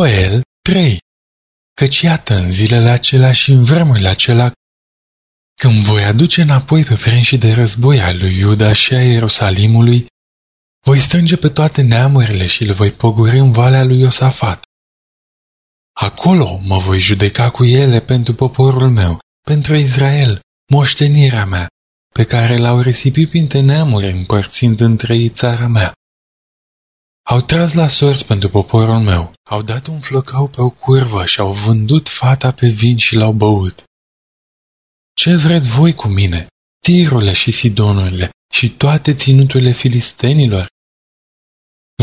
Ioel 3 Căci iată în zilele acelea și în vremurile acelea, când voi aduce înapoi pe prinșii de război al lui Iuda și a Ierusalimului, voi strânge pe toate neamurile și le voi pogori în valea lui Iosafat. Acolo mă voi judeca cu ele pentru poporul meu, pentru Israel, moștenirea mea, pe care l-au risipit printre neamuri împărțind între ei țara mea. Au tras la sorți pentru poporul meu, au dat un flăcău pe o curvă și au vândut fata pe vin și l-au băut. Ce vreți voi cu mine, tirurile și sidonurile și toate ținuturile filistenilor?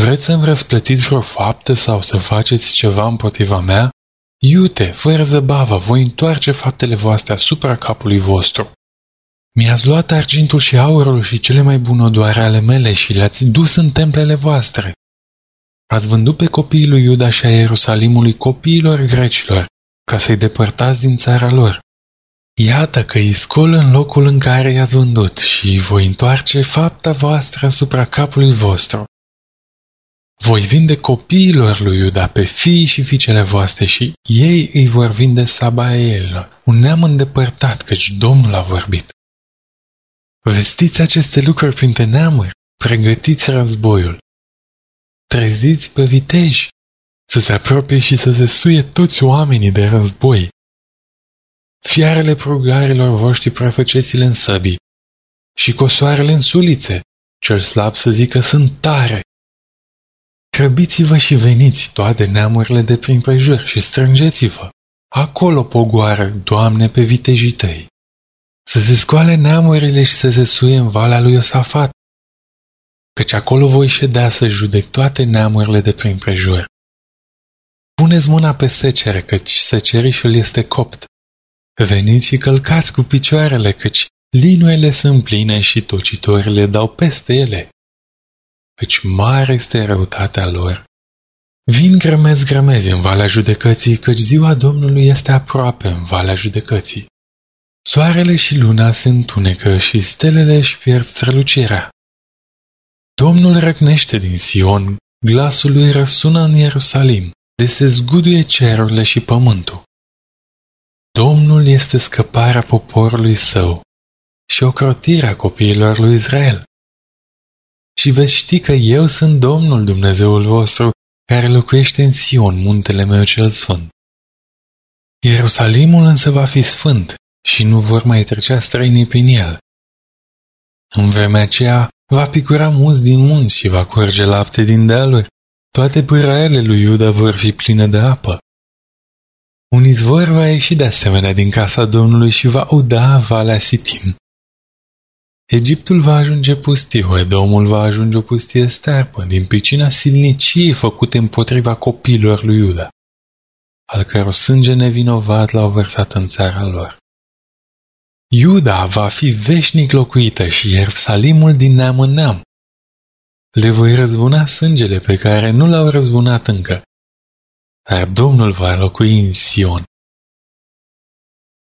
Vreți să-mi răsplătiți vreo faptă sau să faceți ceva împotriva mea? Iute, fără zăbavă, voi întoarce faptele voastre asupra capului vostru. Mi-ați luat argintul și aurul și cele mai bunodoare ale mele și le-ați dus în templele voastre. Ați vândut pe copiii lui Iuda și a Ierusalimului copiilor grecilor, ca să-i depărtați din țara lor. Iată că îi scol în locul în care i-ați vândut și voi întoarce fapta voastră asupra capului vostru. Voi vinde copiilor lui Iuda pe fii și fiicele voastre și ei îi vor vinde Sabael, un neam îndepărtat, căci Domnul a vorbit. Vestiți aceste lucruri printre neamuri, pregătiți războiul. Treziți pe viteji, să se apropie și să se suie toți oamenii de război. Fiarele prugarilor voștri prefăceți-le în săbii și cosoarele în sulițe, cel slab să zică sunt tare. Crăbiți-vă și veniți toate neamurile de prin prejur și strângeți-vă. Acolo pogoară, Doamne, pe vitejii tăi. Să se scoale neamurile și să se suie în valea lui Iosafat, căci acolo voi ședea să judec toate neamurile de prin prejur. Puneți mâna pe secere, căci secerișul este copt. Veniți și călcați cu picioarele, căci linuele sunt pline și tocitorile dau peste ele. Căci mare este răutatea lor. Vin grămezi grămezi în valea judecății, căci ziua Domnului este aproape în valea judecății. Soarele și luna se întunecă și stelele își pierd strălucirea. Domnul răcnește din Sion, glasul lui răsună în Ierusalim, de se zguduie cerurile și pământul. Domnul este scăparea poporului său și ocrotirea copiilor lui Israel. Și veți ști că eu sunt Domnul Dumnezeul vostru, care locuiește în Sion, muntele meu cel sfânt. Ierusalimul însă va fi sfânt și nu vor mai trecea străinii prin el. În vremea aceea va picura mus din munți și va curge lapte din dealuri. Toate pâraele lui Iuda vor fi pline de apă. Un izvor va ieși de asemenea din casa Domnului și va uda valea Sitim. Egiptul va ajunge pustiu, Edomul va ajunge o pustie stearpă, din pricina silniciei făcute împotriva copiilor lui Iuda, al căror sânge nevinovat l-au vărsat în țara lor. Iuda va fi veșnic locuită și Ierusalimul din neam în neam. Le voi răzbuna sângele pe care nu l-au răzbunat încă. Dar Domnul va locui în Sion